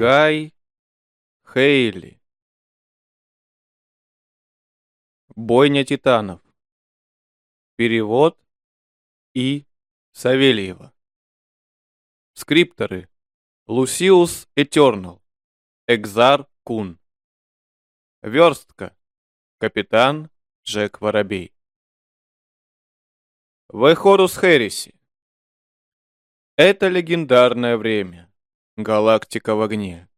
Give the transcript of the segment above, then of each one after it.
Гай Хейли. Бойня титанов. Перевод И. Савельева. Скрипторы. Лусиус Этернал. Экзар Кун. Верстка. Капитан Джек Воробей. Вехорус Хереси. Это легендарное время. Галактика в огне.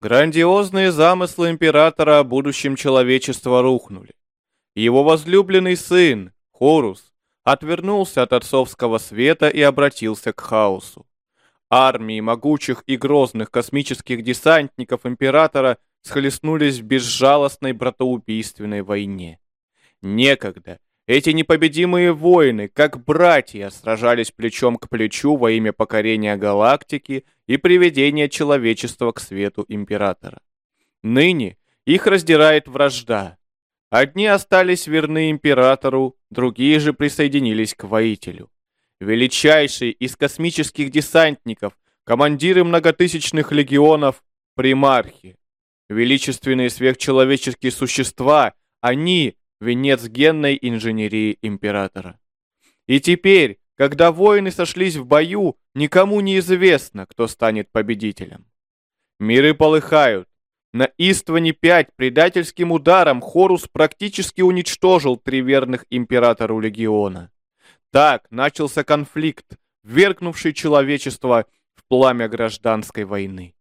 Грандиозные замыслы императора о будущем человечества рухнули. Его возлюбленный сын, Хорус, отвернулся от отцовского света и обратился к хаосу. Армии могучих и грозных космических десантников императора схлестнулись в безжалостной братоубийственной войне. Некогда эти непобедимые воины, как братья, сражались плечом к плечу во имя покорения галактики и приведения человечества к свету императора. Ныне их раздирает вражда. Одни остались верны императору, другие же присоединились к воителю. Величайший из космических десантников, командиры многотысячных легионов, примархи. Величественные сверхчеловеческие существа, они венец генной инженерии императора. И теперь, когда воины сошлись в бою, никому не известно, кто станет победителем. Миры полыхают. На Истване-5 предательским ударом Хорус практически уничтожил три верных императору легиона. Так начался конфликт, ввергнувший человечество в пламя гражданской войны.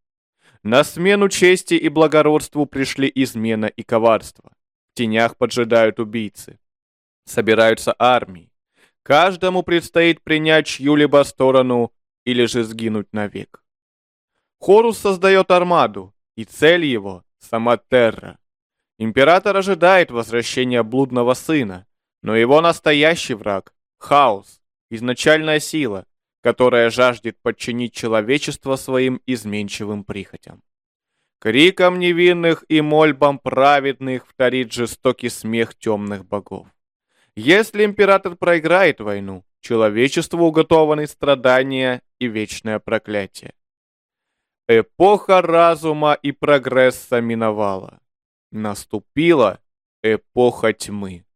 На смену чести и благородству пришли измена и коварство тенях поджидают убийцы. Собираются армии. Каждому предстоит принять чью-либо сторону или же сгинуть навек. Хорус создает армаду, и цель его — сама Терра. Император ожидает возвращения блудного сына, но его настоящий враг — хаос, изначальная сила, которая жаждет подчинить человечество своим изменчивым прихотям. Криком невинных и мольбам праведных вторит жестокий смех темных богов. Если император проиграет войну, человечеству уготованы страдания и вечное проклятие. Эпоха разума и прогресса миновала. Наступила эпоха тьмы.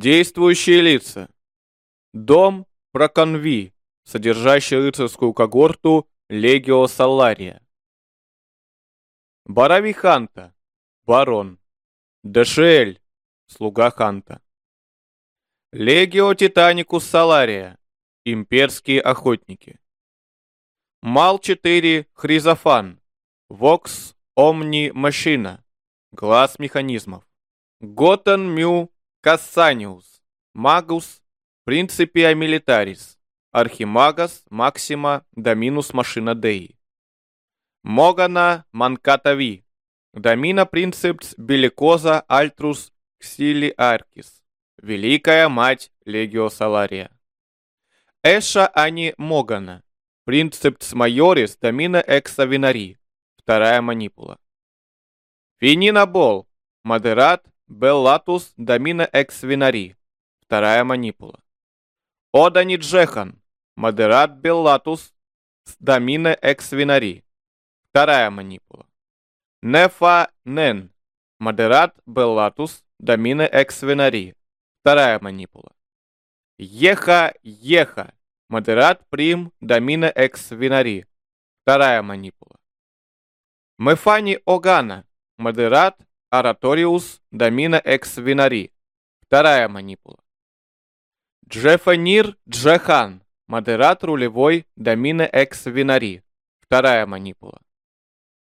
Действующие лица. Дом Проконви, содержащий рыцарскую когорту Легио Салария. Барави Ханта, барон. Дешель, слуга Ханта. Легио Титаникус Салария, имперские охотники. Мал-4 Хризофан, Вокс Омни Машина, глаз механизмов. Готан Мю Кассаниус, Магус, Принципия Милитарис, Архимагас, Максима, Доминус Машина Деи. Могана Манкатави, Домина Принципс Беликоза Альтрус Ксили Аркис, Великая Мать Легио Салария. Эша Ани Могана, Принципс Майорис Домина Экса Винари, вторая манипула. Финина Бол, Модерат Беллатус Домина Экс Винари. Вторая манипула. Одани Джехан. Модерат Беллатус Домина Экс Винари. Вторая манипула. Нефа Нен. Модерат Беллатус Домина Экс Винари. Вторая манипула. Еха Еха. Модерат Прим Домина Экс Винари. Вторая манипула. Мефани Огана. Модерат Ораториус Домина Экс Винари. Вторая манипула. Джефанир Джехан. Модерат рулевой Домина Экс Винари. Вторая манипула.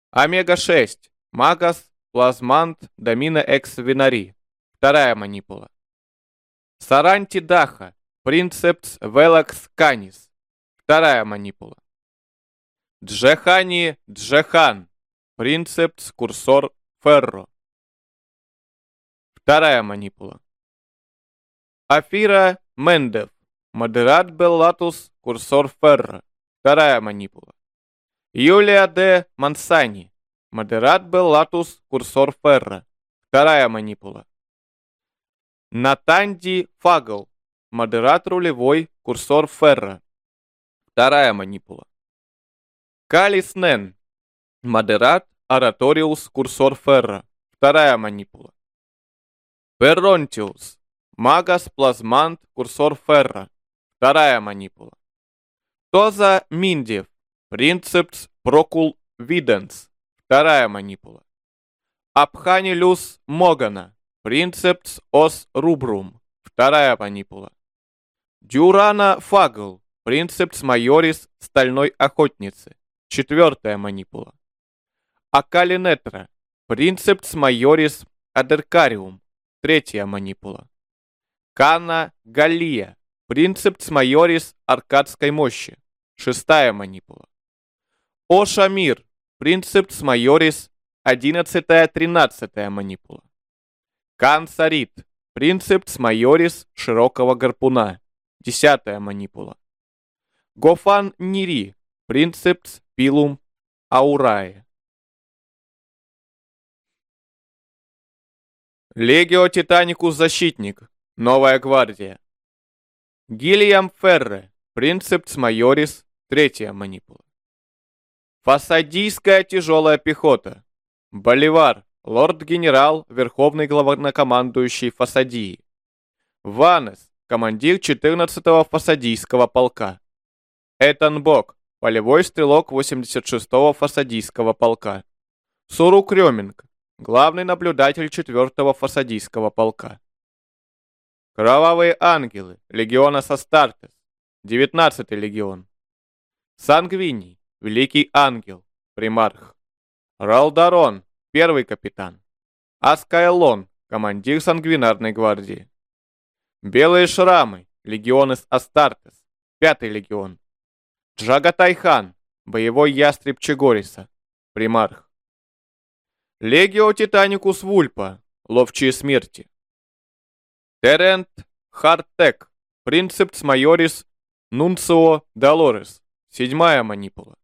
Омега-6. Магас Плазмант Домина Экс Винари. Вторая манипула. Саранти Даха. Принцепс Велакс Канис. Вторая манипула. Джехани Джехан. Принцепс Курсор Ферро. Вторая манипула. Афира Мендев. Модерат Беллатус Курсор Ферра. Вторая манипула. Юлия де Мансани. Модерат Беллатус Курсор Ферра. Вторая манипула. Натанди Фагл, модератор рулевой, курсор Ферра. Вторая манипула. Калис Нен, модерат, ораториус, курсор Ферра. Вторая манипула. Перронтиус, магас, плазмант, курсор Ферра. Вторая манипула. Тоза Миндев, принцепс, прокул, виденс. Вторая манипула. Абханилюс Могана, принцепс, ос рубрум. Вторая манипула. Дюрана Фагл, принцепс майорис стальной охотницы. Четвертая манипула. Акалинетра, принцепс майорис адеркариум. Третья манипула. Кана Галия, принцепс майорис аркадской мощи. Шестая манипула. Ошамир, принцепс майорис одиннадцатая-тринадцатая манипула. Кансарит, принцепс майорис широкого гарпуна. Десятая манипула. Гофан Нири, принцепс пилум аурае. Легио Титаникус Защитник. Новая гвардия. Гильям Ферре. Принцепс Майорис. Третья манипула. Фасадийская тяжелая пехота. Боливар. Лорд-генерал, верховный главнокомандующий Фасадии. Ванес. Командир 14-го Фасадийского полка. Этан Бок. Полевой стрелок 86-го Фасадийского полка. Сурук Реминг главный наблюдатель 4-го фасадийского полка. Кровавые ангелы, легиона Састартес, 19-й легион. Сангвиний, великий ангел, примарх. Ралдарон, первый капитан. Аскайлон, командир сангвинарной гвардии. Белые шрамы, легион из Астартес, пятый легион. Джагатайхан, боевой ястреб Чегориса, примарх. Легио Титаникус Вульпа, ловчие смерти. Терент Хартек, Принцепс Майорис Нунцио Долорес, седьмая манипула.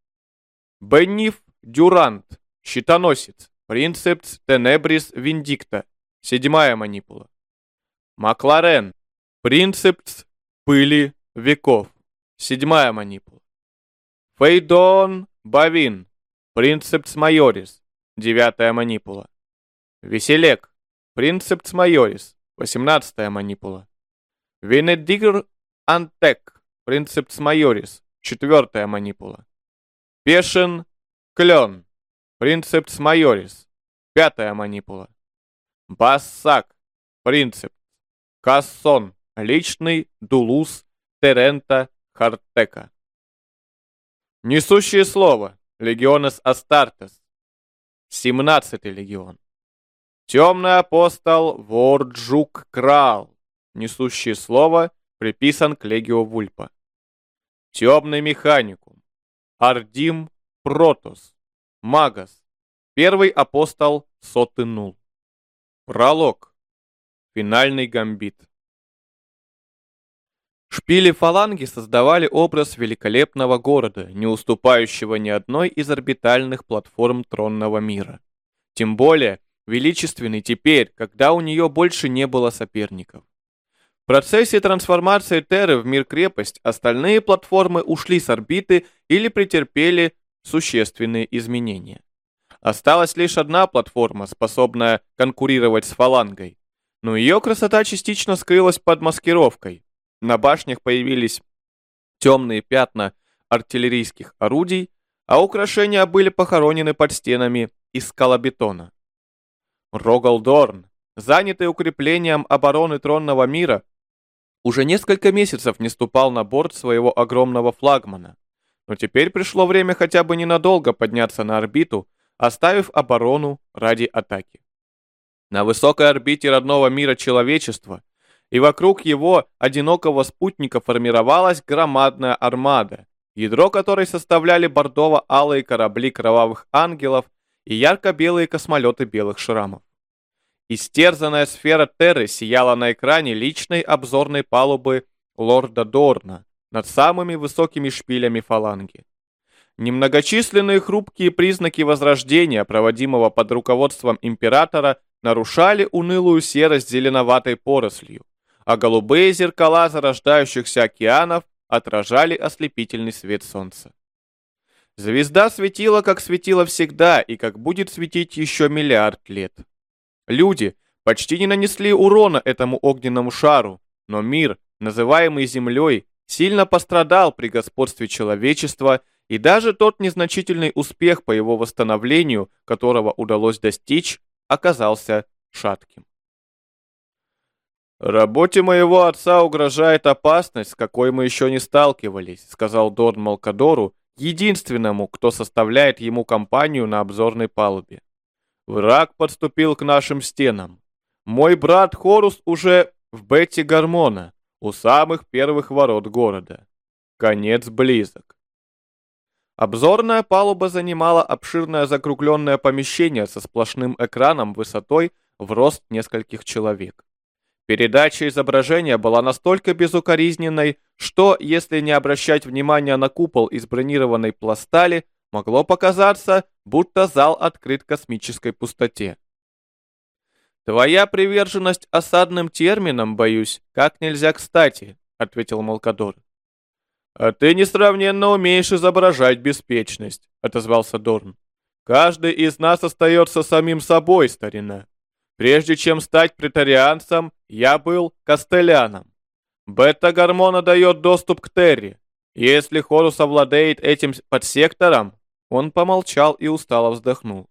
Бенниф Дюрант, щитоносец, Принцепс Тенебрис Виндикта, седьмая манипула. Макларен, Принцепс Пыли Веков, седьмая манипула. Фейдон Бавин, Принцепс Майорис, Девятая манипула. Веселек. Принцепс майорис. Восемнадцатая манипула. Венедигр антек. Принцепс майорис. Четвертая манипула. Пешен клен. Принцепс майорис. Пятая манипула. Бассак. Принцепс. Кассон. Личный Дулус Терента Хартека. Несущее слово. Легионес Астартес. 17-й легион. Темный апостол Ворджук Крал, несущий слово, приписан к легио Вульпа. Темный механикум. Ардим Протос. Магас. Первый апостол Сотынул. Пролог. Финальный гамбит. Шпили фаланги создавали образ великолепного города, не уступающего ни одной из орбитальных платформ тронного мира. Тем более, величественный теперь, когда у нее больше не было соперников. В процессе трансформации Терры в мир-крепость остальные платформы ушли с орбиты или претерпели существенные изменения. Осталась лишь одна платформа, способная конкурировать с фалангой, но ее красота частично скрылась под маскировкой. На башнях появились темные пятна артиллерийских орудий, а украшения были похоронены под стенами из скалобетона. Рогалдорн, занятый укреплением обороны тронного мира, уже несколько месяцев не ступал на борт своего огромного флагмана. Но теперь пришло время хотя бы ненадолго подняться на орбиту, оставив оборону ради атаки. На высокой орбите родного мира человечества и вокруг его одинокого спутника формировалась громадная армада, ядро которой составляли бордово-алые корабли кровавых ангелов и ярко-белые космолеты белых шрамов. Истерзанная сфера Терры сияла на экране личной обзорной палубы лорда Дорна над самыми высокими шпилями фаланги. Немногочисленные хрупкие признаки возрождения, проводимого под руководством императора, нарушали унылую серость зеленоватой порослью, а голубые зеркала зарождающихся океанов отражали ослепительный свет солнца. Звезда светила, как светила всегда, и как будет светить еще миллиард лет. Люди почти не нанесли урона этому огненному шару, но мир, называемый Землей, сильно пострадал при господстве человечества, и даже тот незначительный успех по его восстановлению, которого удалось достичь, оказался шатким. «Работе моего отца угрожает опасность, с какой мы еще не сталкивались», сказал Дорн Малкадору, единственному, кто составляет ему компанию на обзорной палубе. Враг подступил к нашим стенам. Мой брат Хорус уже в Бетти Гормона, у самых первых ворот города. Конец близок. Обзорная палуба занимала обширное закругленное помещение со сплошным экраном высотой в рост нескольких человек. Передача изображения была настолько безукоризненной, что, если не обращать внимания на купол из бронированной пластали, могло показаться, будто зал открыт космической пустоте. «Твоя приверженность осадным терминам, боюсь, как нельзя кстати», — ответил Малкадор. «А ты несравненно умеешь изображать беспечность», — отозвался Дорн. «Каждый из нас остается самим собой, старина. Прежде чем стать претарианцем, я был костеляном. Бета-гормона дает доступ к Терри. Если Хорус овладеет этим подсектором...» Он помолчал и устало вздохнул.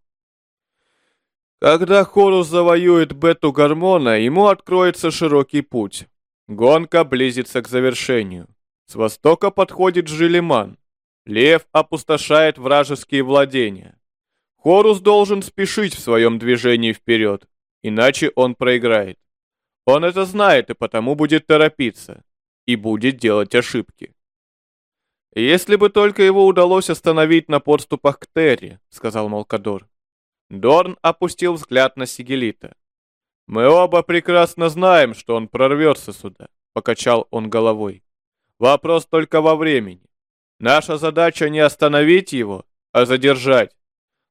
Когда Хорус завоюет бету гормона, ему откроется широкий путь. Гонка близится к завершению. С востока подходит Жилиман. Лев опустошает вражеские владения. Хорус должен спешить в своем движении вперед, иначе он проиграет. Он это знает и потому будет торопиться. И будет делать ошибки. «Если бы только его удалось остановить на подступах к Терри», — сказал Малкадор. Дорн опустил взгляд на Сигелита. «Мы оба прекрасно знаем, что он прорвется сюда», — покачал он головой. «Вопрос только во времени. Наша задача не остановить его, а задержать.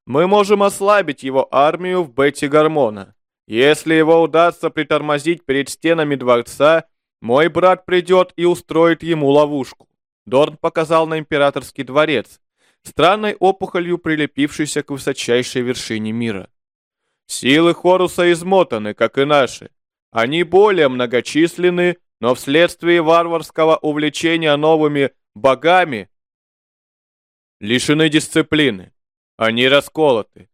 Мы можем ослабить его армию в бете гормона. Если его удастся притормозить перед стенами дворца, мой брат придет и устроит ему ловушку». Дорн показал на императорский дворец, странной опухолью прилепившейся к высочайшей вершине мира. Силы Хоруса измотаны, как и наши. Они более многочисленны, но вследствие варварского увлечения новыми богами лишены дисциплины. Они расколоты.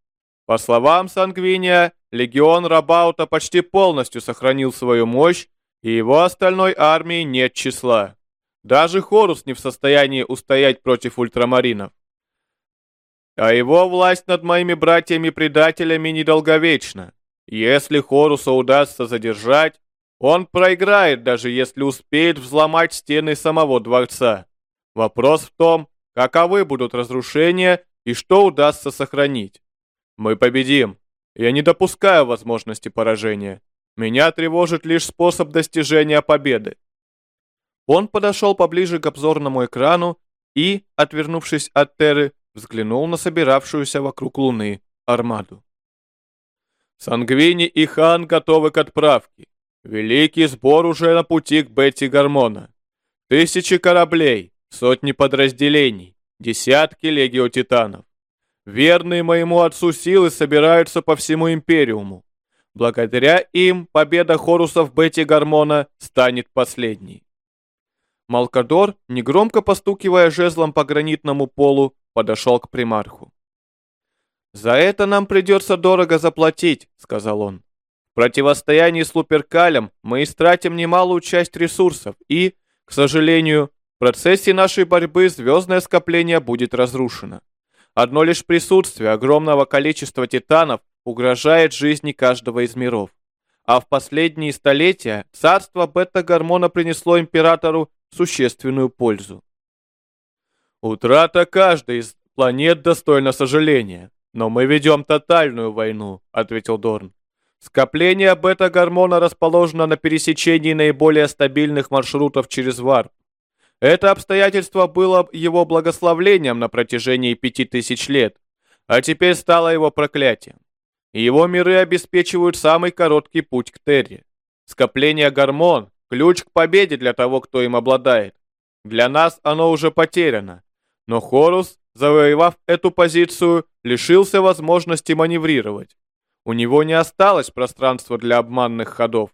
По словам Сангвиния, легион Рабаута почти полностью сохранил свою мощь, и его остальной армии нет числа. Даже Хорус не в состоянии устоять против ультрамаринов. А его власть над моими братьями-предателями недолговечна. Если Хорусу удастся задержать, он проиграет, даже если успеет взломать стены самого дворца. Вопрос в том, каковы будут разрушения и что удастся сохранить. Мы победим. Я не допускаю возможности поражения. Меня тревожит лишь способ достижения победы. Он подошел поближе к обзорному экрану и, отвернувшись от Терры, взглянул на собиравшуюся вокруг Луны армаду. Сангвини и Хан готовы к отправке. Великий сбор уже на пути к Бетти Гормона. Тысячи кораблей, сотни подразделений, десятки легиотитанов. Верные моему отцу силы собираются по всему Империуму. Благодаря им победа Хорусов Бетти Гормона станет последней. Малкадор, негромко постукивая жезлом по гранитному полу, подошел к примарху. «За это нам придется дорого заплатить», — сказал он. «В противостоянии с Луперкалем мы истратим немалую часть ресурсов и, к сожалению, в процессе нашей борьбы звездное скопление будет разрушено. Одно лишь присутствие огромного количества титанов угрожает жизни каждого из миров. А в последние столетия царство бета-гормона принесло императору существенную пользу. Утрата каждой из планет достойна сожаления. Но мы ведем тотальную войну, ответил Дорн. Скопление бета-гормона расположено на пересечении наиболее стабильных маршрутов через варп. Это обстоятельство было его благословлением на протяжении пяти тысяч лет, а теперь стало его проклятием. Его миры обеспечивают самый короткий путь к Терри. Скопление гормон – ключ к победе для того, кто им обладает. Для нас оно уже потеряно. Но Хорус, завоевав эту позицию, лишился возможности маневрировать. У него не осталось пространства для обманных ходов.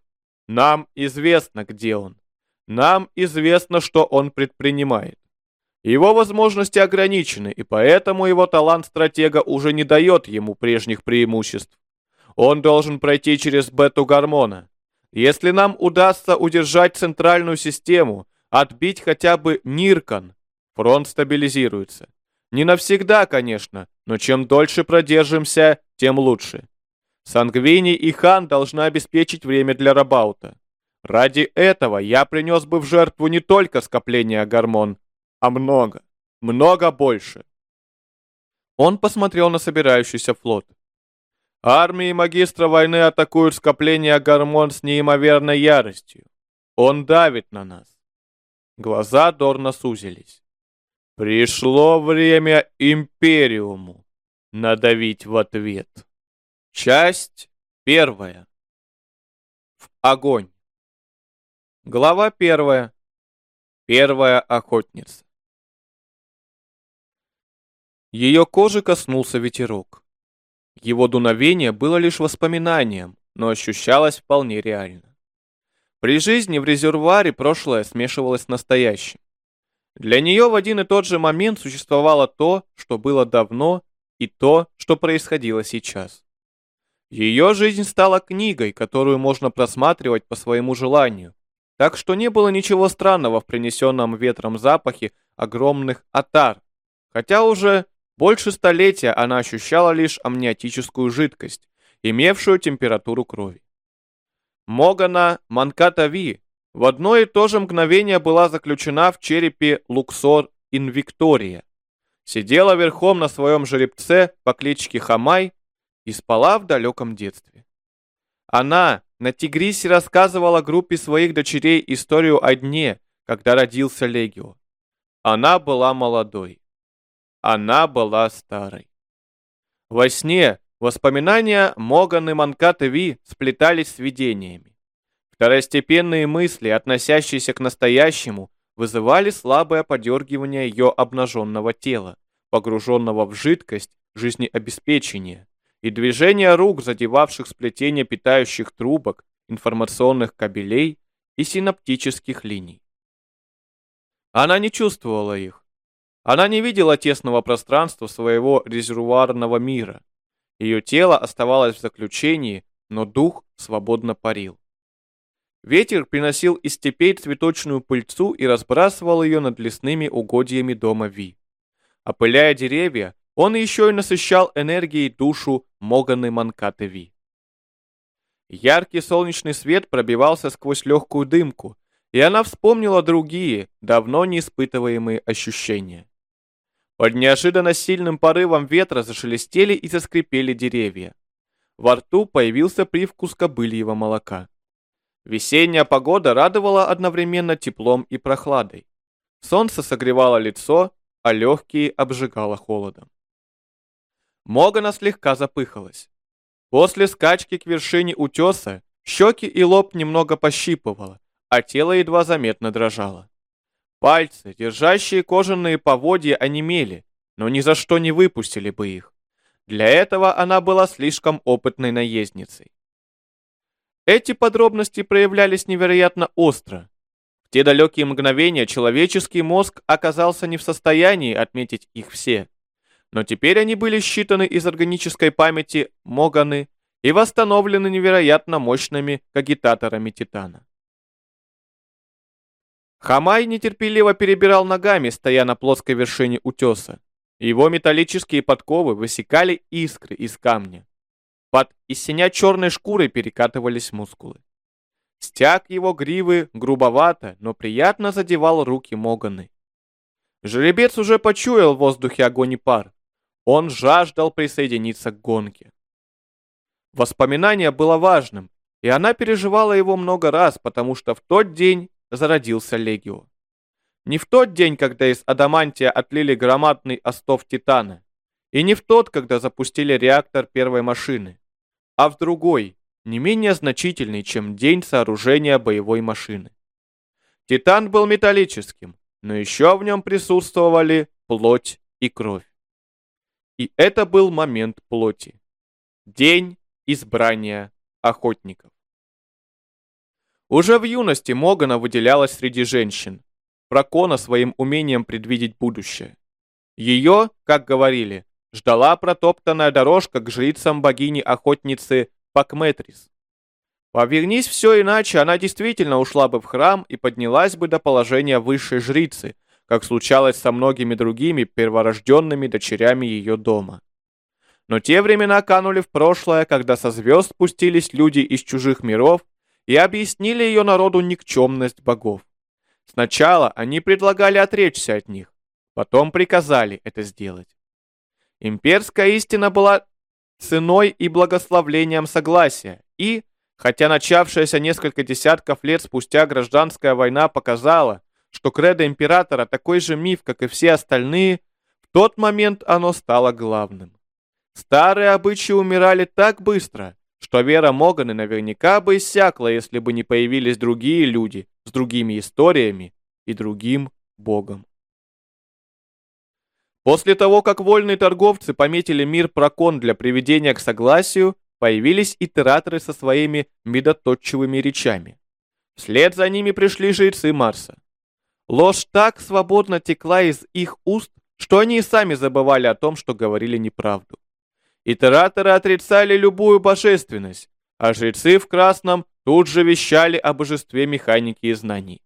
Нам известно, где он. Нам известно, что он предпринимает. Его возможности ограничены, и поэтому его талант стратега уже не дает ему прежних преимуществ. Он должен пройти через бету-гормона. Если нам удастся удержать центральную систему, отбить хотя бы Ниркан, фронт стабилизируется. Не навсегда, конечно, но чем дольше продержимся, тем лучше. Сангвини и Хан должны обеспечить время для Рабаута. Ради этого я принес бы в жертву не только скопление гормон, а много, много больше. Он посмотрел на собирающийся флот. Армии магистра войны атакуют скопление гормон с неимоверной яростью. Он давит на нас. Глаза Дорна сузились. Пришло время Империуму надавить в ответ. Часть первая. В огонь. Глава первая. Первая охотница. Ее кожи коснулся ветерок. Его дуновение было лишь воспоминанием, но ощущалось вполне реально. При жизни в резервуаре прошлое смешивалось с настоящим. Для нее в один и тот же момент существовало то, что было давно, и то, что происходило сейчас. Ее жизнь стала книгой, которую можно просматривать по своему желанию, так что не было ничего странного в принесенном ветром запахе огромных отар, хотя уже больше столетия она ощущала лишь амниотическую жидкость, имевшую температуру крови. Могана Манкатави в одно и то же мгновение была заключена в черепе Луксор Инвиктория, сидела верхом на своем жеребце по кличке Хамай и спала в далеком детстве. Она на Тигрисе рассказывала группе своих дочерей историю о дне, когда родился Легио. Она была молодой. Она была старой. Во сне воспоминания Моган и Манката Ви сплетались с видениями. Второстепенные мысли, относящиеся к настоящему, вызывали слабое подергивание ее обнаженного тела, погруженного в жидкость жизнеобеспечения, и движение рук, задевавших сплетение питающих трубок, информационных кабелей и синаптических линий. Она не чувствовала их, она не видела тесного пространства своего резервуарного мира. Ее тело оставалось в заключении, но дух свободно парил. Ветер приносил из степей цветочную пыльцу и разбрасывал ее над лесными угодьями дома Ви. Опыляя деревья, он еще и насыщал энергией душу Моганы Манкаты Ви. Яркий солнечный свет пробивался сквозь легкую дымку, и она вспомнила другие, давно не испытываемые ощущения. Под неожиданно сильным порывом ветра зашелестели и заскрипели деревья. Во рту появился привкус кобыльего молока. Весенняя погода радовала одновременно теплом и прохладой. Солнце согревало лицо, а легкие обжигало холодом. Могана слегка запыхалась. После скачки к вершине утеса щеки и лоб немного пощипывало, а тело едва заметно дрожало. Пальцы, держащие кожаные поводья, онемели, но ни за что не выпустили бы их. Для этого она была слишком опытной наездницей. Эти подробности проявлялись невероятно остро. В те далекие мгновения человеческий мозг оказался не в состоянии отметить их все. Но теперь они были считаны из органической памяти Моганы и восстановлены невероятно мощными кагитаторами Титана. Хамай нетерпеливо перебирал ногами, стоя на плоской вершине утеса. Его металлические подковы высекали искры из камня. Под истиня черной шкурой перекатывались мускулы. Стяг его гривы грубовато, но приятно задевал руки Моганы. Жеребец уже почуял в воздухе огонь и пар. Он жаждал присоединиться к гонке. Воспоминание было важным, и она переживала его много раз, потому что в тот день зародился Легио. Не в тот день, когда из адамантия отлили громадный остов Титана, и не в тот, когда запустили реактор первой машины. а в другой, не менее значительный, чем день сооружения боевой машины. Титан был металлическим, но еще в нем присутствовали плоть и кровь. И это был момент плоти. День избрания охотников. Уже в юности Могана выделялась среди женщин, Прокона своим умением предвидеть будущее. Ее, как говорили, ждала протоптанная дорожка к жрицам богини-охотницы Пакметрис. Повернись все иначе, она действительно ушла бы в храм и поднялась бы до положения высшей жрицы, как случалось со многими другими перворожденными дочерями ее дома. Но те времена канули в прошлое, когда со звезд спустились люди из чужих миров и объяснили ее народу никчемность богов. Сначала они предлагали отречься от них, потом приказали это сделать. Имперская истина была ценой и благословлением согласия, и, хотя начавшаяся несколько десятков лет спустя гражданская война показала, что кредо императора такой же миф, как и все остальные, в тот момент оно стало главным. Старые обычаи умирали так быстро, что вера Моганы наверняка бы иссякла, если бы не появились другие люди с другими историями и другим богом. После того, как вольные торговцы пометили мир прокон для приведения к согласию, появились итераторы со своими медоточивыми речами. Вслед за ними пришли жрецы Марса. Ложь так свободно текла из их уст, что они и сами забывали о том, что говорили неправду. Итераторы отрицали любую божественность, а жрецы в красном тут же вещали о божестве механики и знаний.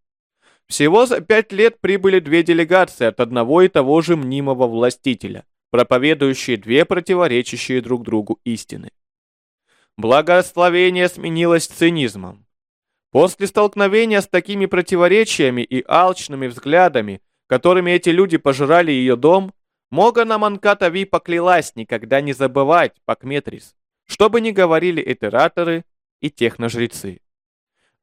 Всего за пять лет прибыли две делегации от одного и того же мнимого властителя, проповедующие две противоречащие друг другу истины. Благословение сменилось цинизмом. После столкновения с такими противоречиями и алчными взглядами, которыми эти люди пожирали ее дом, Могана Манкатави поклялась никогда не забывать Пакметрис, что бы ни говорили этераторы и техножрецы.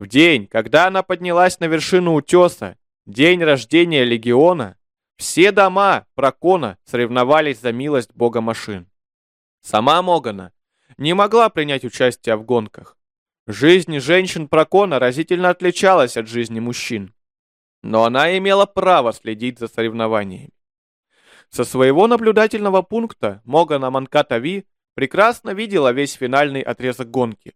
В день, когда она поднялась на вершину утеса, день рождения легиона, все дома Прокона соревновались за милость бога машин. Сама Могана не могла принять участие в гонках. Жизнь женщин Прокона разительно отличалась от жизни мужчин. Но она имела право следить за соревнованиями. Со своего наблюдательного пункта Могана Манкатави прекрасно видела весь финальный отрезок гонки.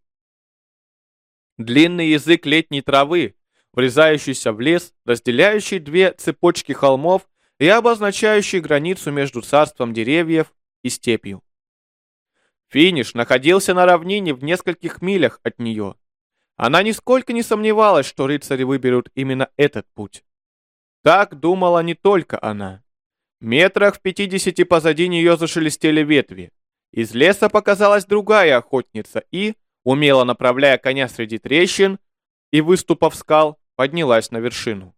Длинный язык летней травы, врезающийся в лес, разделяющий две цепочки холмов и обозначающий границу между царством деревьев и степью. Финиш находился на равнине в нескольких милях от нее. Она нисколько не сомневалась, что рыцари выберут именно этот путь. Так думала не только она. Метрах в пятидесяти позади нее зашелестели ветви. Из леса показалась другая охотница и, умело направляя коня среди трещин и выступов скал, поднялась на вершину.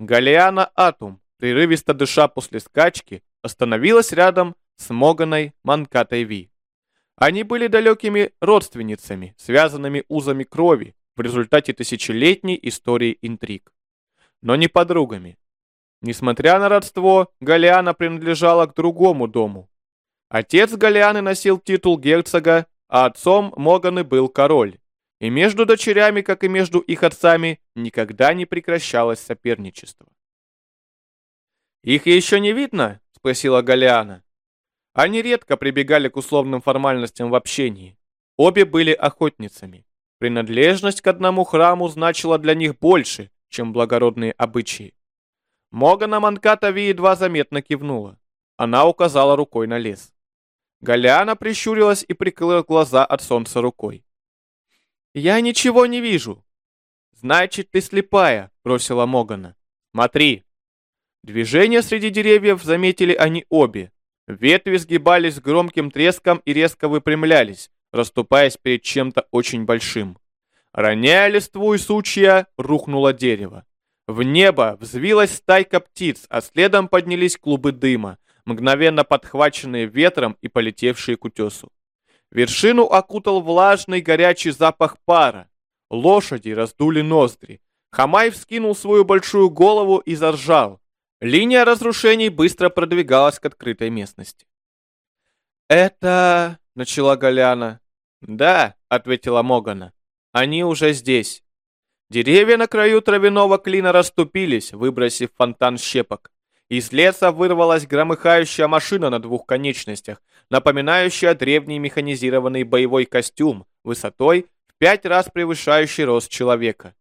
Галиана Атум, прерывисто дыша после скачки, остановилась рядом с Моганой Манкатой Ви. Они были далекими родственницами, связанными узами крови в результате тысячелетней истории интриг. Но не подругами. Несмотря на родство, Галиана принадлежала к другому дому. Отец Галианы носил титул герцога, а отцом Моганы был король. И между дочерями, как и между их отцами, никогда не прекращалось соперничество. «Их еще не видно?» — спросила Галиана. Они редко прибегали к условным формальностям в общении. Обе были охотницами. Принадлежность к одному храму значила для них больше, чем благородные обычаи. Могана Манкатави едва заметно кивнула. Она указала рукой на лес. Галяна прищурилась и прикрыла глаза от солнца рукой. «Я ничего не вижу». «Значит, ты слепая», — бросила Могана. «Смотри». Движение среди деревьев заметили они обе. Ветви сгибались с громким треском и резко выпрямлялись, расступаясь перед чем-то очень большим. Роняя листву и сучья, рухнуло дерево. В небо взвилась стайка птиц, а следом поднялись клубы дыма, мгновенно подхваченные ветром и полетевшие к утесу. Вершину окутал влажный горячий запах пара. Лошади раздули ноздри. Хамай вскинул свою большую голову и заржал. Линия разрушений быстро продвигалась к открытой местности. «Это...» — начала Галяна. «Да», — ответила Могана, — «они уже здесь». Деревья на краю травяного клина расступились, выбросив фонтан щепок. Из леса вырвалась громыхающая машина на двух конечностях, напоминающая древний механизированный боевой костюм, высотой в пять раз превышающий рост человека.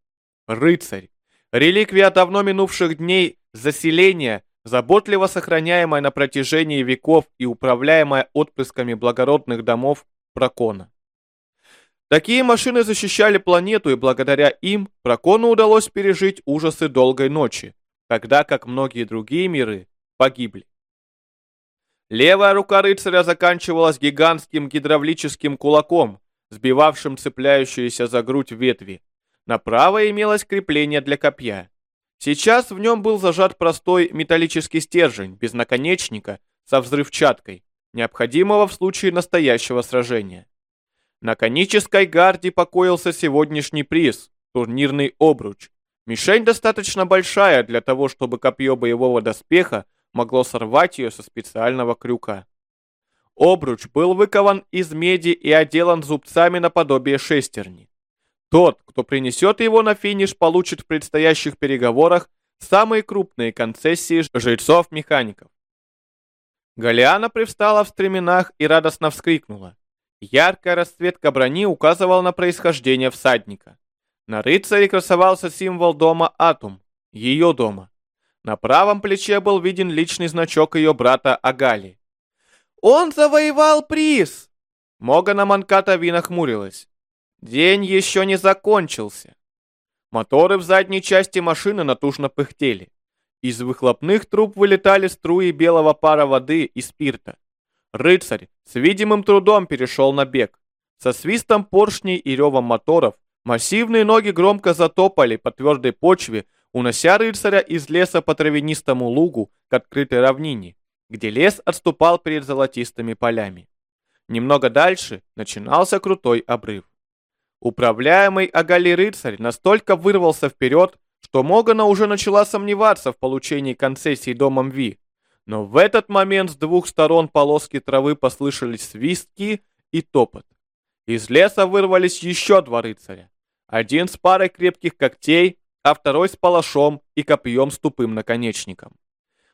Рыцарь. Реликвия давно минувших дней заселения, заботливо сохраняемая на протяжении веков и управляемая отпрысками благородных домов Прокона. Такие машины защищали планету, и благодаря им Прокону удалось пережить ужасы долгой ночи, тогда как многие другие миры погибли. Левая рука рыцаря заканчивалась гигантским гидравлическим кулаком, сбивавшим цепляющиеся за грудь ветви. На правой имелось крепление для копья. Сейчас в нем был зажат простой металлический стержень, без наконечника, со взрывчаткой, необходимого в случае настоящего сражения. На конической гарде покоился сегодняшний приз – турнирный обруч. Мишень достаточно большая для того, чтобы копье боевого доспеха могло сорвать ее со специального крюка. Обруч был выкован из меди и отделан зубцами наподобие шестерни. Тот, кто принесет его на финиш, получит в предстоящих переговорах самые крупные концессии жрецов-механиков. Галиана привстала в стременах и радостно вскрикнула. Яркая расцветка брони указывала на происхождение всадника. На рыцаре красовался символ дома Атум, ее дома. На правом плече был виден личный значок ее брата Агали. «Он завоевал приз!» Могана Манката нахмурилась. День еще не закончился. Моторы в задней части машины натужно пыхтели. Из выхлопных труб вылетали струи белого пара воды и спирта. Рыцарь с видимым трудом перешел на бег. Со свистом поршней и ревом моторов массивные ноги громко затопали по твердой почве, унося рыцаря из леса по травянистому лугу к открытой равнине, где лес отступал перед золотистыми полями. Немного дальше начинался крутой обрыв. Управляемый Агали рыцарь настолько вырвался вперед, что Могана уже начала сомневаться в получении концессии домом Ви, но в этот момент с двух сторон полоски травы послышались свистки и топот. Из леса вырвались еще два рыцаря. Один с парой крепких когтей, а второй с палашом и копьем с тупым наконечником.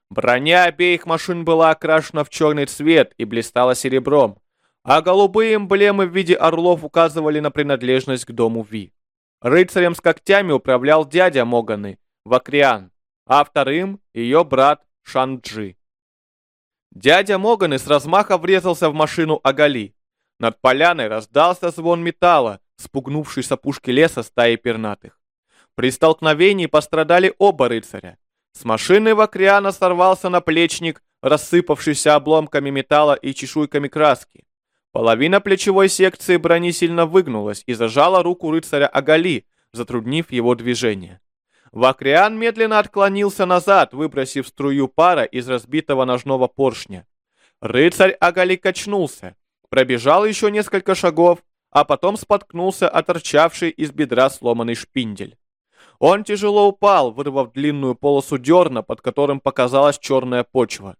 Броня обеих машин была окрашена в черный цвет и блистала серебром, а голубые эмблемы в виде орлов указывали на принадлежность к дому Ви. Рыцарем с когтями управлял дядя Моганы, Вакриан, а вторым — ее брат Шанджи. Дядя Моганы с размаха врезался в машину Агали. Над поляной раздался звон металла, спугнувший с опушки леса стаи пернатых. При столкновении пострадали оба рыцаря. С машины Вакриана сорвался наплечник, рассыпавшийся обломками металла и чешуйками краски. Половина плечевой секции брони сильно выгнулась и зажала руку рыцаря Агали, затруднив его движение. Вакриан медленно отклонился назад, выбросив струю пара из разбитого ножного поршня. Рыцарь Агали качнулся, пробежал еще несколько шагов, а потом споткнулся о торчавший из бедра сломанный шпиндель. Он тяжело упал, вырвав длинную полосу дерна, под которым показалась черная почва.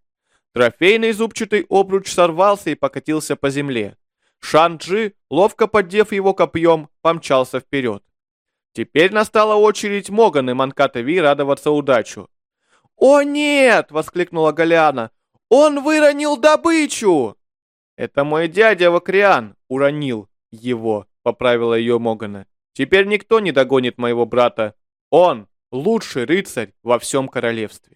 Трофейный зубчатый обруч сорвался и покатился по земле. Шанджи, ловко поддев его копьем, помчался вперед. Теперь настала очередь Моган и Манкатави радоваться удачу. «О нет!» — воскликнула Галиана. «Он выронил добычу!» «Это мой дядя Вакриан уронил его», — поправила ее Могана. «Теперь никто не догонит моего брата. Он — лучший рыцарь во всем королевстве».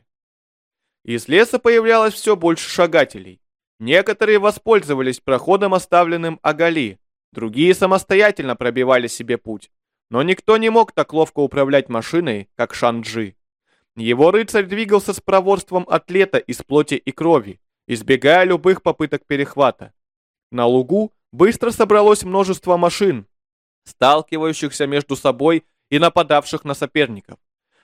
Из леса появлялось все больше шагателей. Некоторые воспользовались проходом, оставленным Агали, другие самостоятельно пробивали себе путь. Но никто не мог так ловко управлять машиной, как Шанджи. Его рыцарь двигался с проворством атлета из плоти и крови, избегая любых попыток перехвата. На лугу быстро собралось множество машин, сталкивающихся между собой и нападавших на соперников.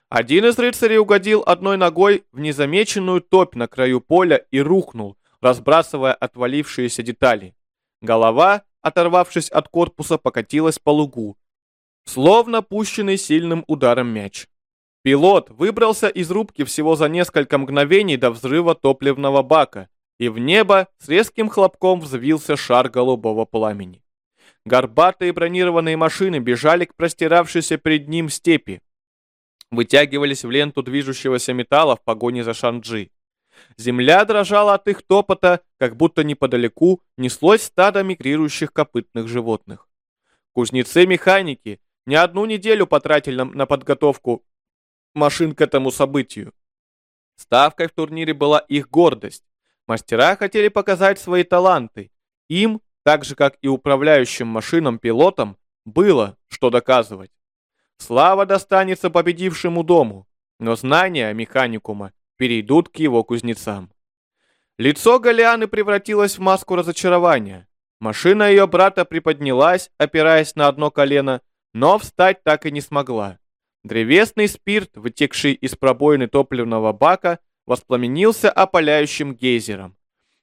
Один из рыцарей угодил одной ногой в незамеченную топь на краю поля и рухнул, разбрасывая отвалившиеся детали. Голова, оторвавшись от корпуса, покатилась по лугу, словно пущенный сильным ударом мяч. Пилот выбрался из рубки всего за несколько мгновений до взрыва топливного бака, и в небо с резким хлопком взвился шар голубого пламени. Горбатые бронированные машины бежали к простиравшейся перед ним степи. Вытягивались в ленту движущегося металла в погоне за Шанджи. Земля дрожала от их топота, как будто неподалеку неслось стадо мигрирующих копытных животных. Кузнецы-механики не одну неделю потратили на подготовку машин к этому событию. Ставкой в турнире была их гордость. Мастера хотели показать свои таланты. Им, так же как и управляющим машинам-пилотам, было что доказывать. Слава достанется победившему дому, но знания механикума перейдут к его кузнецам. Лицо Галианы превратилось в маску разочарования. Машина ее брата приподнялась, опираясь на одно колено, но встать так и не смогла. Древесный спирт, вытекший из пробоины топливного бака, воспламенился опаляющим гейзером.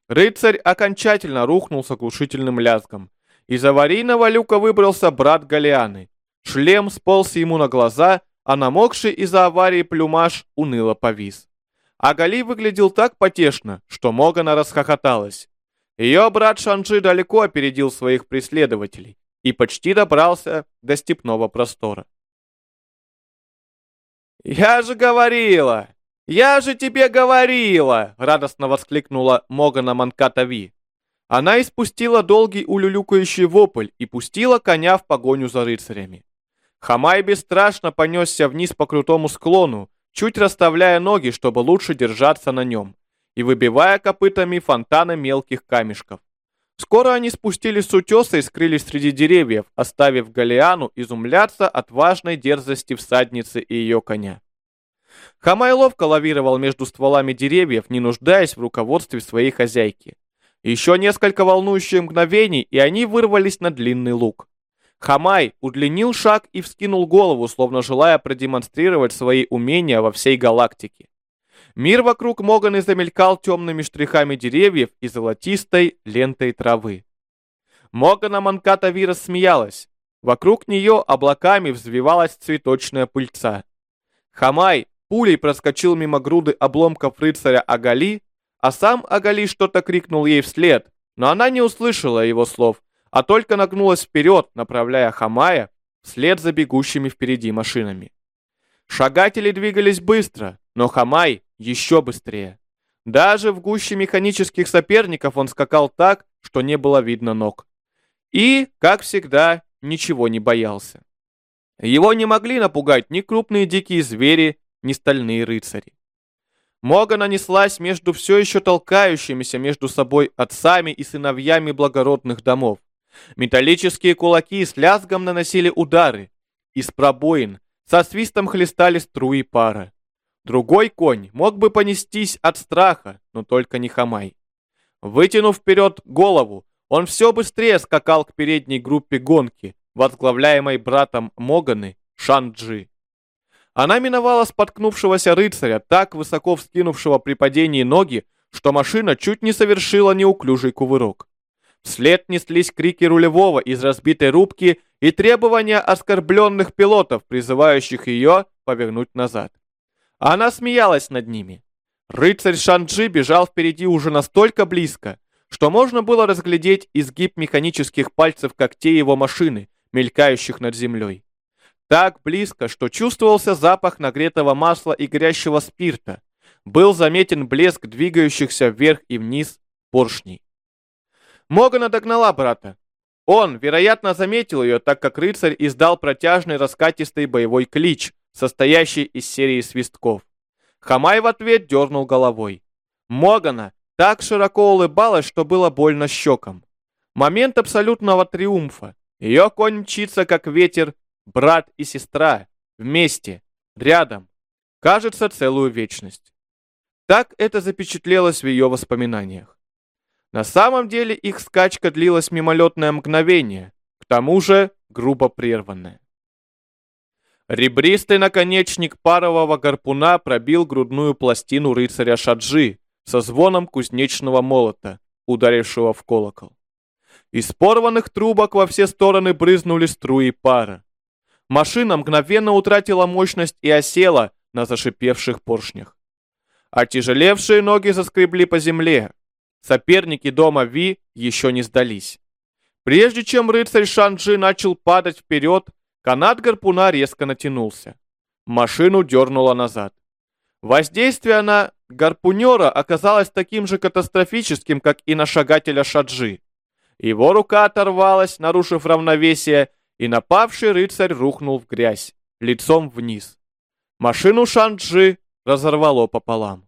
Рыцарь окончательно рухнул с оглушительным лязгом. Из аварийного люка выбрался брат Галианы. Шлем сполз ему на глаза, а намокший из-за аварии плюмаж уныло повис. А Гали выглядел так потешно, что Могана расхохоталась. Ее брат Шанджи далеко опередил своих преследователей и почти добрался до степного простора. «Я же говорила! Я же тебе говорила!» — радостно воскликнула Могана Манкатави. Она испустила долгий улюлюкающий вопль и пустила коня в погоню за рыцарями. Хамай бесстрашно понесся вниз по крутому склону, чуть расставляя ноги, чтобы лучше держаться на нем и выбивая копытами фонтаны мелких камешков. Скоро они спустились с утеса и скрылись среди деревьев, оставив Галиану изумляться от важной дерзости всадницы и ее коня. Хамай ловко лавировал между стволами деревьев, не нуждаясь в руководстве своей хозяйки. Еще несколько волнующих мгновений, и они вырвались на длинный луг. Хамай удлинил шаг и вскинул голову, словно желая продемонстрировать свои умения во всей галактике. Мир вокруг Моганы замелькал темными штрихами деревьев и золотистой лентой травы. Могана Манкатави рассмеялась. Вокруг нее облаками взвивалась цветочная пыльца. Хамай пулей проскочил мимо груды обломков рыцаря Агали, а сам Агали что-то крикнул ей вслед, но она не услышала его слов, а только нагнулась вперед, направляя Хамая вслед за бегущими впереди машинами. Шагатели двигались быстро, но Хамай еще быстрее. Даже в гуще механических соперников он скакал так, что не было видно ног. И, как всегда, ничего не боялся. Его не могли напугать ни крупные дикие звери, ни стальные рыцари. Мога нанеслась между все еще толкающимися между собой отцами и сыновьями благородных домов. Металлические кулаки с лязгом наносили удары. Из пробоин со свистом хлестали струи пара. Другой конь мог бы понестись от страха, но только не Хамай. Вытянув вперед голову, он все быстрее скакал к передней группе гонки, возглавляемой братом Моганы Шанджи. Она миновала споткнувшегося рыцаря, так высоко вскинувшего при падении ноги, что машина чуть не совершила неуклюжий кувырок. Вслед неслись крики рулевого из разбитой рубки и требования оскорбленных пилотов, призывающих ее повернуть назад. Она смеялась над ними. Рыцарь Шанджи бежал впереди уже настолько близко, что можно было разглядеть изгиб механических пальцев когтей его машины, мелькающих над землей. Так близко, что чувствовался запах нагретого масла и горящего спирта. Был заметен блеск двигающихся вверх и вниз поршней. Могана догнала брата. Он, вероятно, заметил ее, так как рыцарь издал протяжный раскатистый боевой клич, состоящий из серии свистков. Хамай в ответ дернул головой. Могана так широко улыбалась, что было больно щекам. Момент абсолютного триумфа. Ее конь мчится, как ветер, брат и сестра, вместе, рядом. Кажется, целую вечность. Так это запечатлелось в ее воспоминаниях. На самом деле их скачка длилась мимолетное мгновение, к тому же грубо прерванное. Ребристый наконечник парового гарпуна пробил грудную пластину рыцаря Шаджи со звоном кузнечного молота, ударившего в колокол. Из порванных трубок во все стороны брызнули струи пара. Машина мгновенно утратила мощность и осела на зашипевших поршнях. Отяжелевшие ноги заскребли по земле, Соперники дома Ви еще не сдались. Прежде чем рыцарь Шанджи начал падать вперед, канат гарпуна резко натянулся. Машину дернуло назад. Воздействие на гарпунера оказалось таким же катастрофическим, как и на шагателя Шаджи. Его рука оторвалась, нарушив равновесие, и напавший рыцарь рухнул в грязь, лицом вниз. Машину Шанджи разорвало пополам.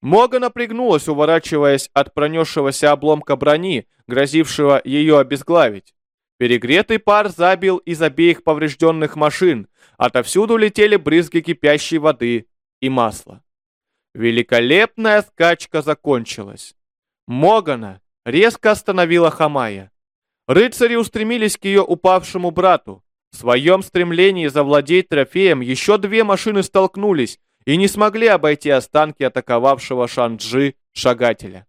Мога напрягнулась, уворачиваясь от пронесшегося обломка брони, грозившего ее обезглавить. Перегретый пар забил из обеих поврежденных машин, отовсюду летели брызги кипящей воды и масла. Великолепная скачка закончилась. Могана резко остановила Хамая. Рыцари устремились к ее упавшему брату. В своем стремлении завладеть трофеем еще две машины столкнулись и не смогли обойти останки атаковавшего Шанджи шагателя.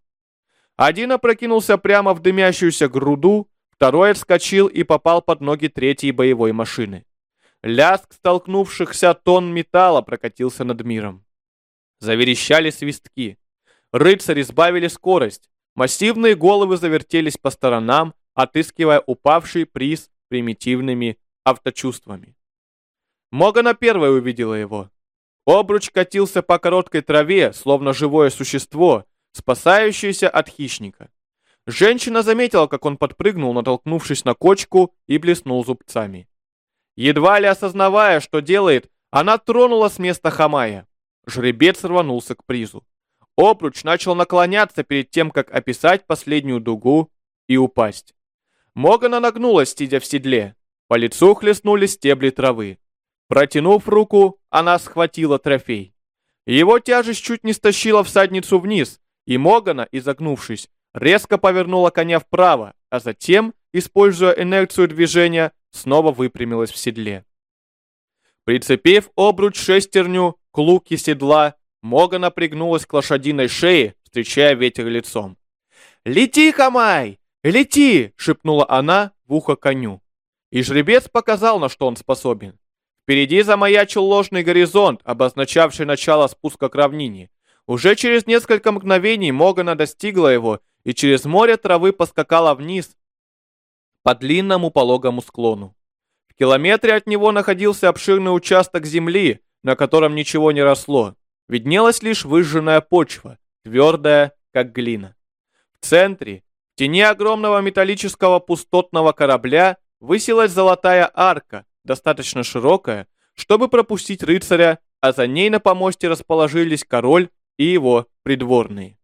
Один опрокинулся прямо в дымящуюся груду, второй отскочил и попал под ноги третьей боевой машины. Лязг столкнувшихся тонн металла прокатился над миром. Заверещали свистки. Рыцари сбавили скорость. Массивные головы завертелись по сторонам, отыскивая упавший приз примитивными авточувствами. Могана первой увидела его. Обруч катился по короткой траве, словно живое существо, спасающееся от хищника. Женщина заметила, как он подпрыгнул, натолкнувшись на кочку и блеснул зубцами. Едва ли осознавая, что делает, она тронула с места Хамая. Жребец рванулся к призу. Обруч начал наклоняться перед тем, как описать последнюю дугу и упасть. Могана нагнулась, сидя в седле. По лицу хлестнули стебли травы. Протянув руку, она схватила трофей. Его тяжесть чуть не стащила всадницу вниз, и Могана, изогнувшись, резко повернула коня вправо, а затем, используя инерцию движения, снова выпрямилась в седле. Прицепив обруч шестерню к луке седла, Могана пригнулась к лошадиной шее, встречая ветер лицом. «Лети, Хамай! Лети!» — шепнула она в ухо коню. И жребец показал, на что он способен. Впереди замаячил ложный горизонт, обозначавший начало спуска к равнине. Уже через несколько мгновений Могана достигла его и через море травы поскакала вниз по длинному пологому склону. В километре от него находился обширный участок земли, на котором ничего не росло. Виднелась лишь выжженная почва, твердая, как глина. В центре, в тени огромного металлического пустотного корабля, высилась золотая арка, достаточно широкая, чтобы пропустить рыцаря, а за ней на помосте расположились король и его придворные.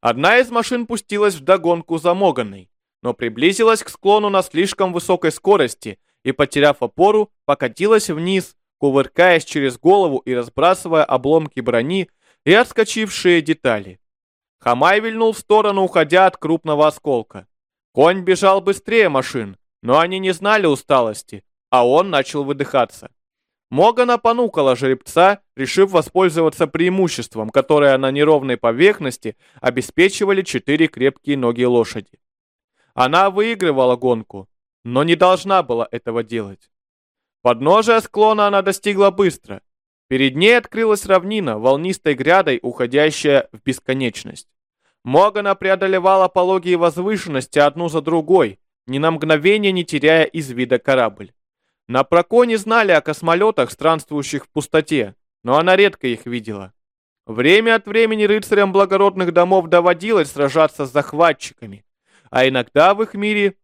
Одна из машин пустилась в догонку за Моганой, но приблизилась к склону на слишком высокой скорости и, потеряв опору, покатилась вниз, кувыркаясь через голову и разбрасывая обломки брони и отскочившие детали. Хамай вильнул в сторону, уходя от крупного осколка. Конь бежал быстрее машин, но они не знали усталости, а он начал выдыхаться. Могана понукала жеребца, решив воспользоваться преимуществом, которое на неровной поверхности обеспечивали четыре крепкие ноги лошади. Она выигрывала гонку, но не должна была этого делать. Подножие склона она достигла быстро. Перед ней открылась равнина, волнистой грядой, уходящая в бесконечность. Могана преодолевала пологие возвышенности одну за другой, ни на мгновение не теряя из вида корабль. На Проконе знали о космолетах, странствующих в пустоте, но она редко их видела. Время от времени рыцарям благородных домов доводилось сражаться с захватчиками, а иногда в их мире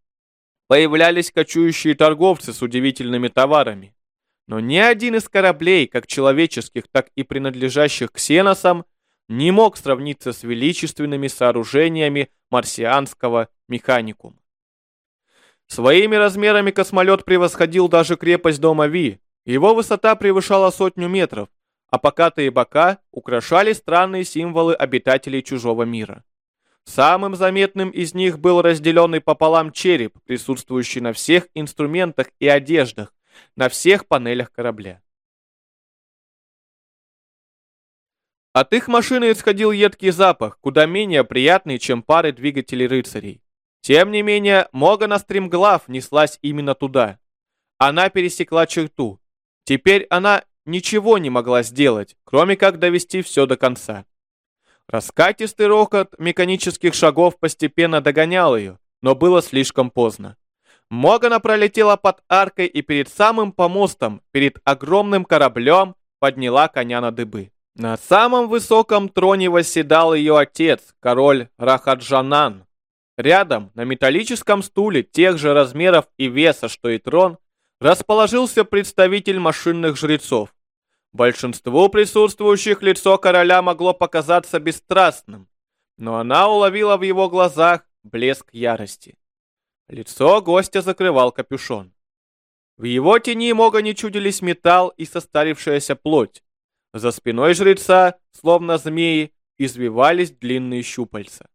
появлялись кочующие торговцы с удивительными товарами. Но ни один из кораблей, как человеческих, так и принадлежащих ксеносам, не мог сравниться с величественными сооружениями марсианского механикума. Своими размерами космолет превосходил даже крепость дома Ви. Его высота превышала сотню метров, а покатые бока украшали странные символы обитателей чужого мира. Самым заметным из них был разделенный пополам череп, присутствующий на всех инструментах и одеждах, на всех панелях корабля. От их машины исходил едкий запах, куда менее приятный, чем пары двигателей рыцарей. Тем не менее, Могана стремглав неслась именно туда. Она пересекла черту. Теперь она ничего не могла сделать, кроме как довести все до конца. Раскатистый рокот механических шагов постепенно догонял ее, но было слишком поздно. Могана пролетела под аркой и перед самым помостом, перед огромным кораблем, подняла коня на дыбы. На самом высоком троне восседал ее отец, король Рахаджанан. Рядом, на металлическом стуле тех же размеров и веса, что и трон, расположился представитель машинных жрецов. Большинству присутствующих лицо короля могло показаться бесстрастным, но она уловила в его глазах блеск ярости. Лицо гостя закрывал капюшон. В его тени не чудились металл и состарившаяся плоть. За спиной жреца, словно змеи, извивались длинные щупальца.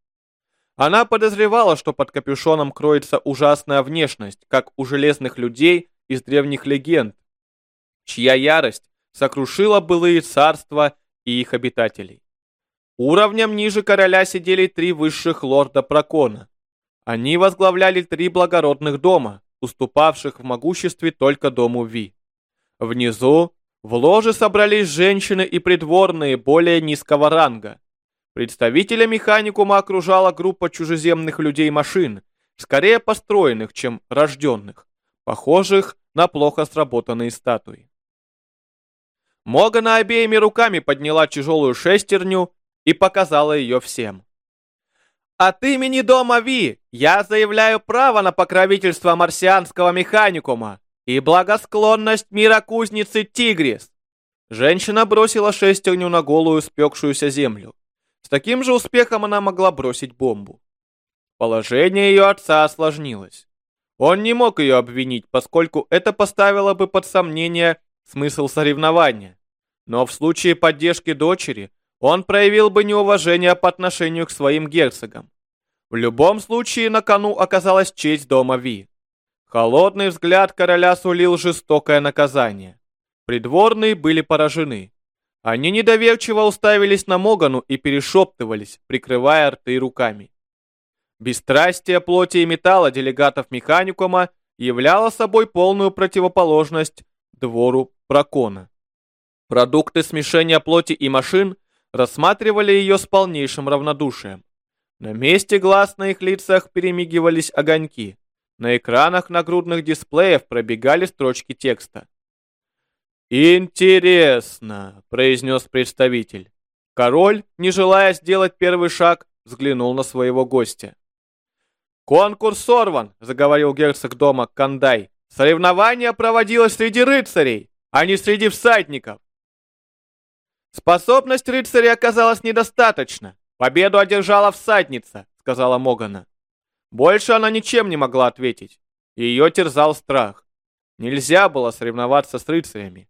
Она подозревала, что под капюшоном кроется ужасная внешность, как у железных людей из древних легенд, чья ярость сокрушила былые царства и их обитателей. Уровнем ниже короля сидели три высших лорда Прокона. Они возглавляли три благородных дома, уступавших в могуществе только дому Ви. Внизу в ложе собрались женщины и придворные более низкого ранга. Представителя механикума окружала группа чужеземных людей-машин, скорее построенных, чем рожденных, похожих на плохо сработанные статуи. Могана обеими руками подняла тяжелую шестерню и показала ее всем. От имени дома Ви я заявляю право на покровительство марсианского механикума и благосклонность мира кузницы Тигрис. Женщина бросила шестерню на голую спекшуюся землю. С таким же успехом она могла бросить бомбу. Положение ее отца осложнилось. Он не мог ее обвинить, поскольку это поставило бы под сомнение смысл соревнования. Но в случае поддержки дочери он проявил бы неуважение по отношению к своим герцогам. В любом случае на кону оказалась честь дома Ви. Холодный взгляд короля сулил жестокое наказание. Придворные были поражены. Они недоверчиво уставились на Могану и перешептывались, прикрывая рты руками. Бесстрастие плоти и металла делегатов механикума являло собой полную противоположность двору Прокона. Продукты смешения плоти и машин рассматривали ее с полнейшим равнодушием. На месте глаз на их лицах перемигивались огоньки. На экранах нагрудных дисплеев пробегали строчки текста. «Интересно», — произнес представитель. Король, не желая сделать первый шаг, взглянул на своего гостя. «Конкурс сорван», — заговорил герцог дома Кандай. «Соревнование проводилось среди рыцарей, а не среди всадников». «Способность рыцаря оказалась недостаточно. Победу одержала всадница», — сказала Могана. Больше она ничем не могла ответить. Ее терзал страх. Нельзя было соревноваться с рыцарями.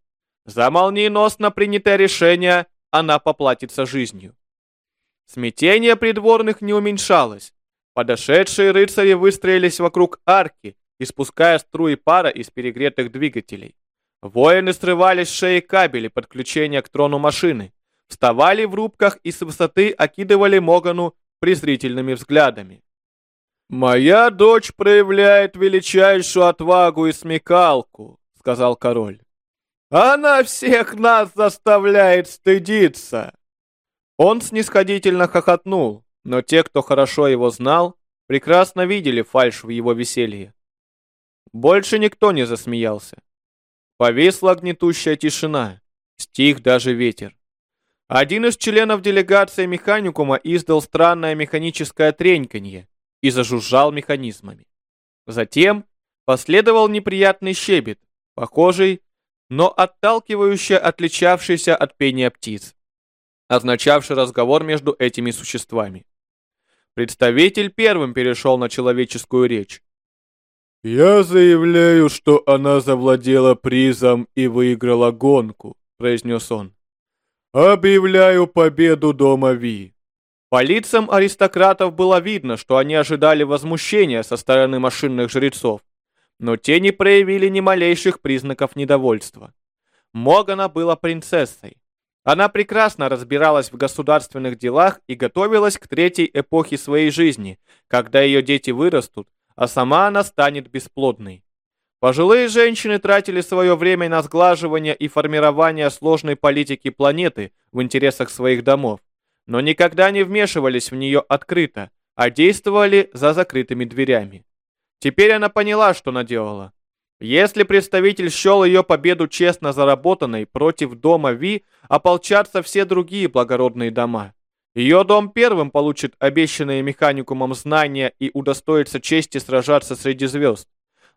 За молниеносно принятое решение она поплатится жизнью. Смятение придворных не уменьшалось. Подошедшие рыцари выстроились вокруг арки, испуская струи пара из перегретых двигателей. Воины срывали с шеи кабели подключения к трону машины, вставали в рубках и с высоты окидывали Могану презрительными взглядами. «Моя дочь проявляет величайшую отвагу и смекалку», — сказал король. «Она всех нас заставляет стыдиться!» Он снисходительно хохотнул, но те, кто хорошо его знал, прекрасно видели фальшь в его веселье. Больше никто не засмеялся. Повисла гнетущая тишина, стих даже ветер. Один из членов делегации механикума издал странное механическое треньканье, и зажужжал механизмами. Затем последовал неприятный щебет, похожий, но отталкивающе отличавшийся от пения птиц, означавший разговор между этими существами. Представитель первым перешел на человеческую речь. «Я заявляю, что она завладела призом и выиграла гонку», — произнес он. «Объявляю победу Дома Ви. По лицам аристократов было видно, что они ожидали возмущения со стороны машинных жрецов, но те не проявили ни малейших признаков недовольства. Могана была принцессой. Она прекрасно разбиралась в государственных делах и готовилась к третьей эпохе своей жизни, когда ее дети вырастут, а сама она станет бесплодной. Пожилые женщины тратили свое время на сглаживание и формирование сложной политики планеты в интересах своих домов но никогда не вмешивались в нее открыто, а действовали за закрытыми дверями. Теперь она поняла, что наделала. Если представитель счел ее победу честно заработанной, против дома Ви ополчатся все другие благородные дома. Ее дом первым получит обещанные механикумом знания и удостоится чести сражаться среди звезд.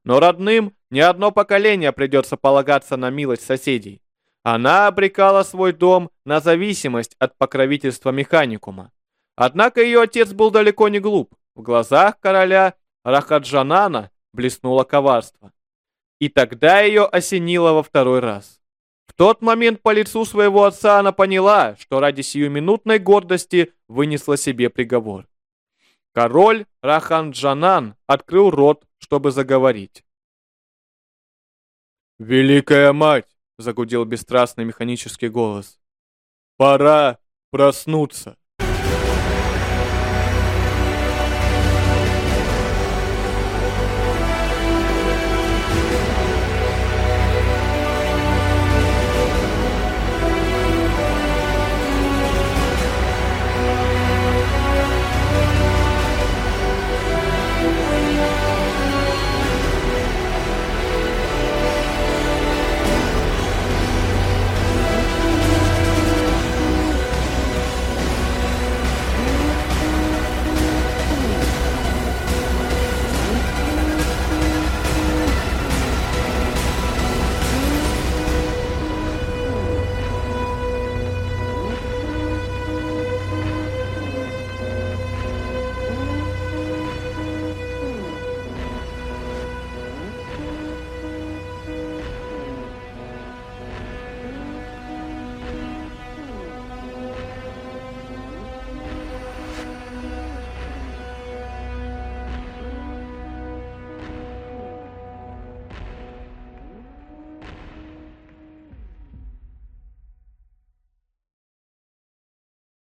Но родным не одно поколение придется полагаться на милость соседей. Она обрекала свой дом на зависимость от покровительства механикума. Однако ее отец был далеко не глуп. В глазах короля Рахаджанана блеснуло коварство. И тогда ее осенило во второй раз. В тот момент по лицу своего отца она поняла, что ради сиюминутной гордости вынесла себе приговор. Король Раханджанан открыл рот, чтобы заговорить. «Великая мать!» — загудел бесстрастный механический голос. «Пора проснуться!»